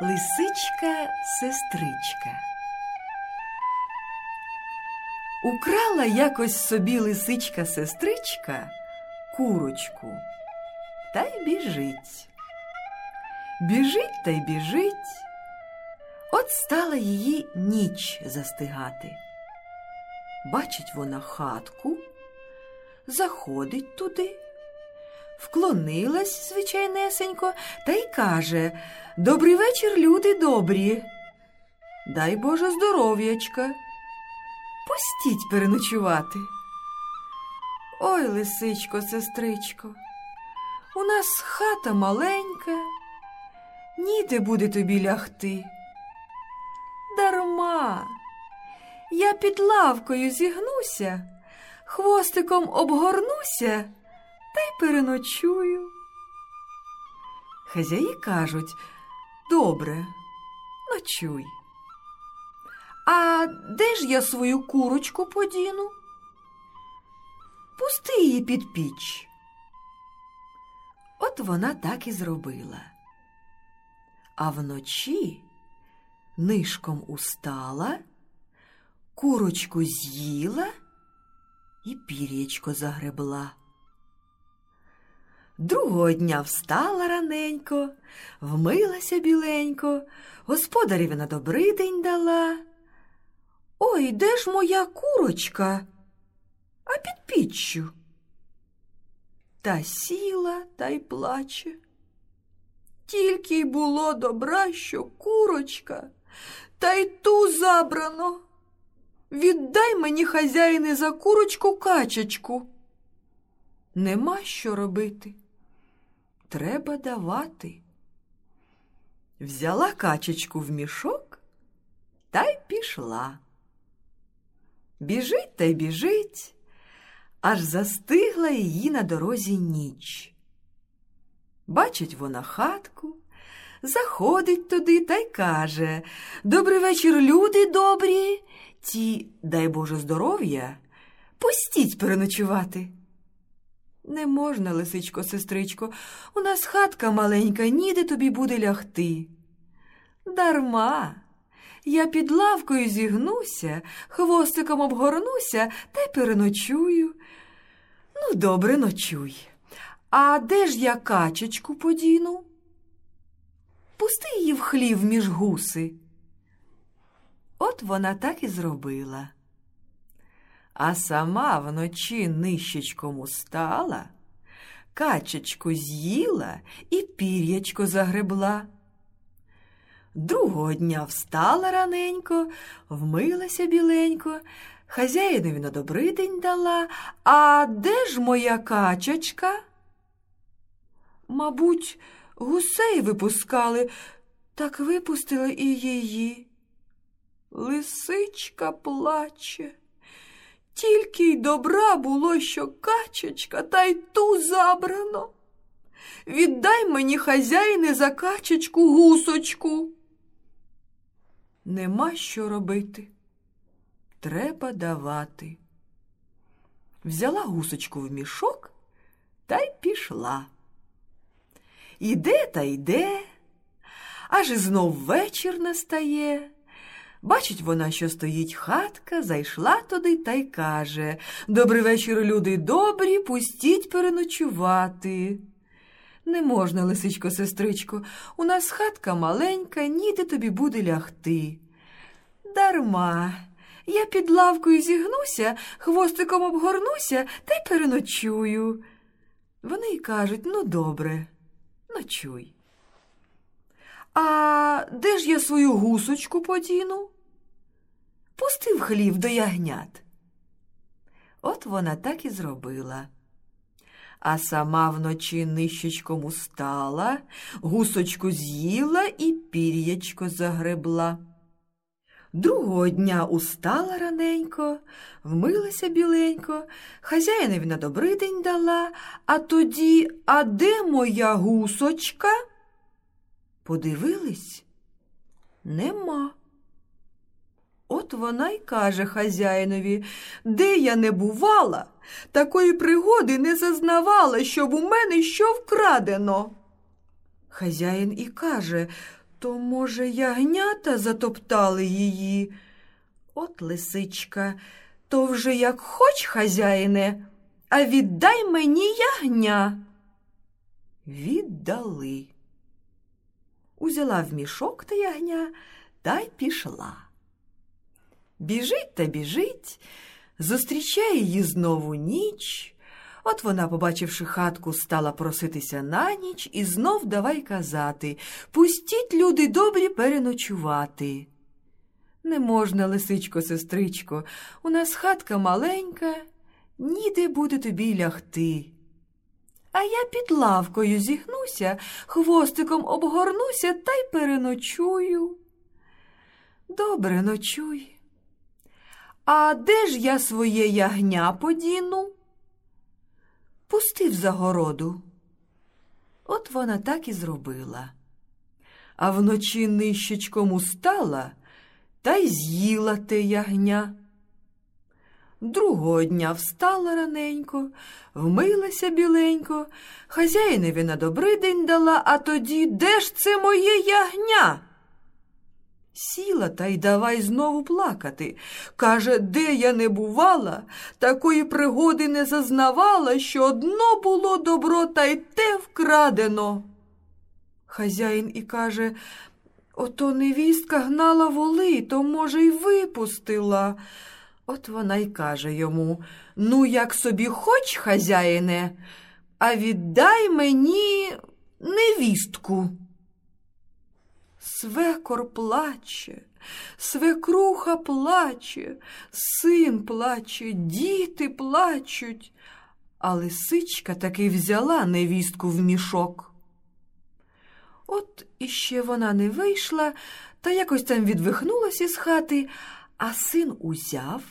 Лисичка сестричка. Украла якось собі лисичка сестричка курочку та й біжить. Біжить та й біжить. От стала її ніч застигати. Бачить вона хатку, заходить туди, вклонилась звичайнесенько та й каже Добрий вечір, люди добрі. Дай Боже здоров'ячка. Пустіть переночувати. Ой, лисичко, сестричко, у нас хата маленька, ніде буде тобі лягти. Дарма, я під лавкою зігнуся, хвостиком обгорнуся та й переночую. Хазяї кажуть добре, ночуй. А де ж я свою курочку подіну? Пусти її під піч. От вона так і зробила. А вночі нишком устала, курочку з'їла і пір'ячко загребла. Другого дня встала раненько, вмилася біленько, господареві на добрий день дала. Ой, де ж моя курочка? А під піччю. Та сіла та й плаче. Тільки й було добра, що курочка, та й ту забрано. Віддай мені, хазяїне, за курочку качечку. Нема що робити. Треба давати. Взяла качечку в мішок та й пішла. Біжить та й біжить, аж застигла її на дорозі ніч. Бачить вона хатку, заходить туди та й каже Добрий вечір, люди добрі. Ті, дай Боже здоров'я, пустіть переночувати. Не можна, лисичко, сестричко, у нас хатка маленька, ніде тобі буде лягти. Дарма. Я під лавкою зігнуся, хвостиком обгорнуся та переночую. Ну, добре, ночуй. А де ж я качечку подіну? Пусти її в хлів між гуси. От вона так і зробила. А сама вночі нищечком устала, качечку з'їла і пір'ячко загребла. Другого дня встала раненько, вмилася біленько, хазяїнові на добрий день дала. А де ж моя качечка? Мабуть, гусей випускали, так випустили і її. Лисичка плаче. Тільки й добра було, що качечка, та й ту забрано. Віддай мені, хазяїне, за качечку гусочку. Нема що робити. Треба давати. Взяла гусочку в мішок та й пішла. Іде та йде, аж знов вечір настає. Бачить вона, що стоїть хатка, зайшла туди та й каже Добрий вечір, люди добрі, пустіть переночувати. Не можна, лисичко, сестричко, у нас хатка маленька, ніде тобі буде лягти. Дарма. Я під лавкою зігнуся, хвостиком обгорнуся та й переночую. Вони й кажуть ну, добре, ночуй. А де ж я свою гусочку подіну? Пустив хлів до ягнят. От вона так і зробила. А сама вночі нищечком устала, гусочку з'їла і пір'ячко загребла. Другого дня устала раненько, вмилася біленько, хазяїнові на добрий день дала, а тоді, а де моя гусочка? Подивились? Нема. От вона й каже хазяїнові, де я не бувала, такої пригоди не зазнавала, щоб у мене що вкрадено. Хазяїн і каже То, може, ягнята затоптали її? От лисичка, то вже як хоч, хазяїне, а віддай мені ягня. Віддали. Узяла в мішок та ягня та й пішла. Біжить та біжить, зустрічає її знову ніч. От вона, побачивши хатку, стала проситися на ніч і знов давай казати Пустіть, люди добрі, переночувати. Не можна, лисичко, сестричко, у нас хатка маленька, ніде буде тобі лягти. А я під лавкою зігнуся, хвостиком обгорнуся та й переночую. Добре ночуй. А де ж я своє ягня подіну? Пустив загороду. От вона так і зробила. А вночі нищечком устала та й з'їла те ягня. Другого дня встала раненько, вмилася біленько, хазяїневі на добрий день дала, а тоді де ж це моє ягня? Сіла та й давай знову плакати. Каже, де я не бувала, такої пригоди не зазнавала, що одно було добро, та й те вкрадено. Хазяїн і каже, ото невістка гнала воли, то, може, й випустила. От вона й каже йому Ну, як собі хоч, хазяїне, а віддай мені невістку. Свекор плаче, свекруха плаче, син плаче, діти плачуть, а лисичка таки взяла невістку в мішок. От іще вона не вийшла та якось там відвихнулася з хати, а син узяв,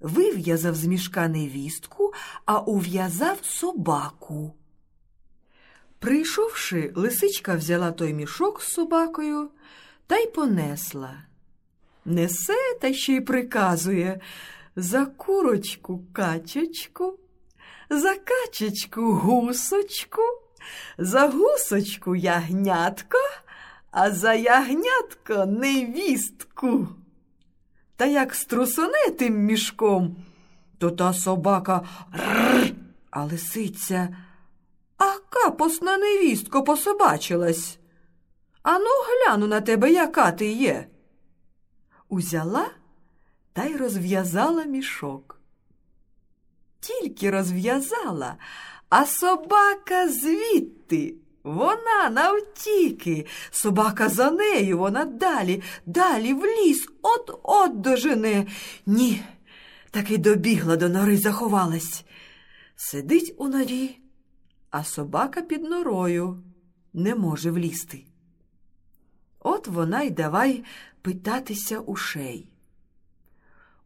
вив'язав з мішка невістку, а ув'язав собаку. Прийшовши, лисичка взяла той мішок з собакою та й понесла. Несе та ще й приказує за курочку качечку, за качечку гусочку, за гусочку ягнятко, а за ягнятко невістку. Та як струсоне тим мішком, то та собака а лисиця. А капосна невістко пособачилась. Ану, гляну на тебе, яка ти є. Узяла та й розв'язала мішок. Тільки розв'язала, а собака звідти. Вона навтіки, собака за нею, вона далі, далі в ліс, от-от дожене. Ні, таки добігла до нори, заховалась. Сидить у норі, а собака під норою не може влізти. От вона й давай питатися ушей.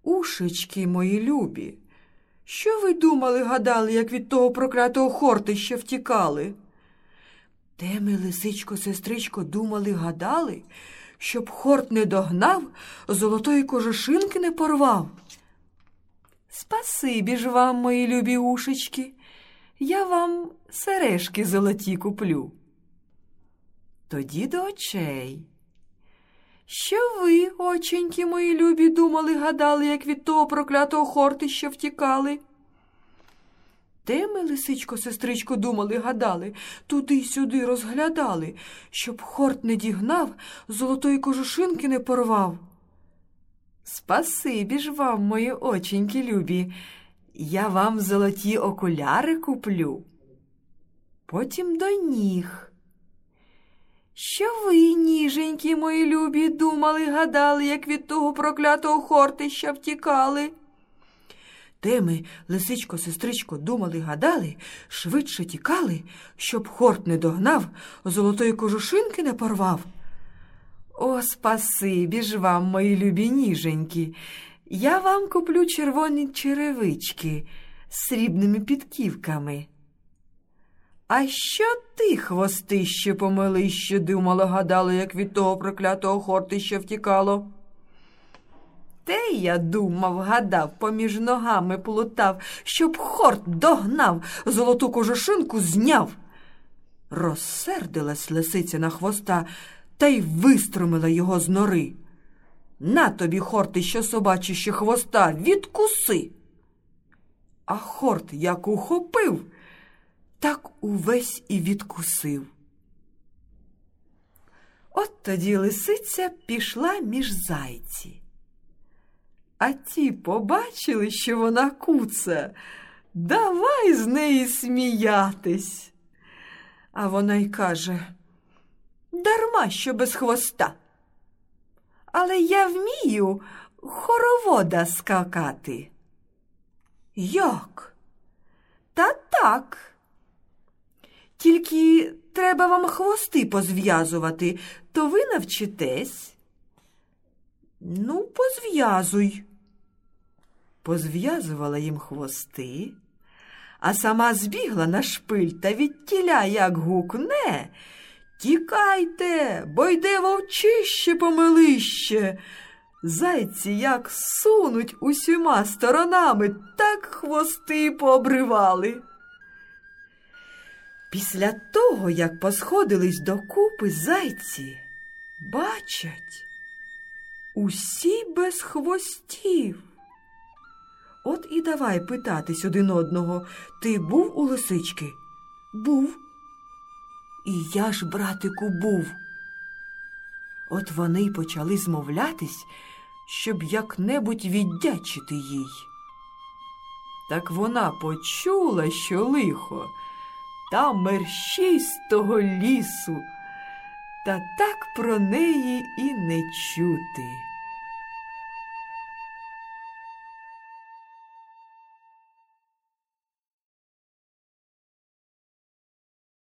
Ушечки мої любі, що ви думали, гадали, як від того проклятого хортища втікали? Те ми, лисичко, сестричко, думали, гадали, щоб хорт не догнав, золотої кожушинки не порвав. Спасибі ж вам, мої любі ушечки, я вам сережки золоті куплю. Тоді до очей. Що ви, оченьки мої любі, думали, гадали, як від того проклятого хортища втікали? Те ми, лисичко, сестричко, думали, гадали, туди-сюди розглядали, щоб хорт не дігнав, золотої кожушинки не порвав. Спасибі ж вам, мої оченьки любі, я вам золоті окуляри куплю. Потім до ніг. Що ви, ніженькі мої любі, думали, гадали, як від того проклятого хортища втікали? Те ми, лисичко, сестричко, думали, гадали, швидше тікали, щоб хорт не догнав, золотої кожушинки не порвав. О, спасибі ж вам, мої любі ніженькі, я вам куплю червоні черевички з срібними підківками. А що ти, хвостище, помилище, думала, гадала, як від того проклятого хортища втікало? Те я думав, гадав, поміж ногами плутав, щоб хорт догнав, золоту кожушинку зняв. Розсердилась лисиця на хвоста та й вистромила його з нори. На тобі, хорти, що собачище хвоста, відкуси. А хорт як ухопив, так увесь і відкусив. От тоді лисиця пішла між зайці. А ті побачили, що вона куца, давай з неї сміятись. А вона й каже дарма що без хвоста. Але я вмію хоровода скакати. Як? Та так. Тільки треба вам хвости позв'язувати, то ви навчитесь. Ну, позв'язуй. Позв'язувала їм хвости, а сама збігла на шпиль та відтіля, як гукне. Тікайте, бо йде вовчище помилище. Зайці як сунуть усіма сторонами, так хвости пообривали. Після того, як посходились докупи зайці, бачать усі без хвостів. От і давай питатись один одного ти був у лисички? Був. І я ж, братику, був. От вони й почали змовлятись, щоб як-небудь віддячити їй. Так вона почула, що лихо, та мерщій з того лісу, та так про неї і не чути.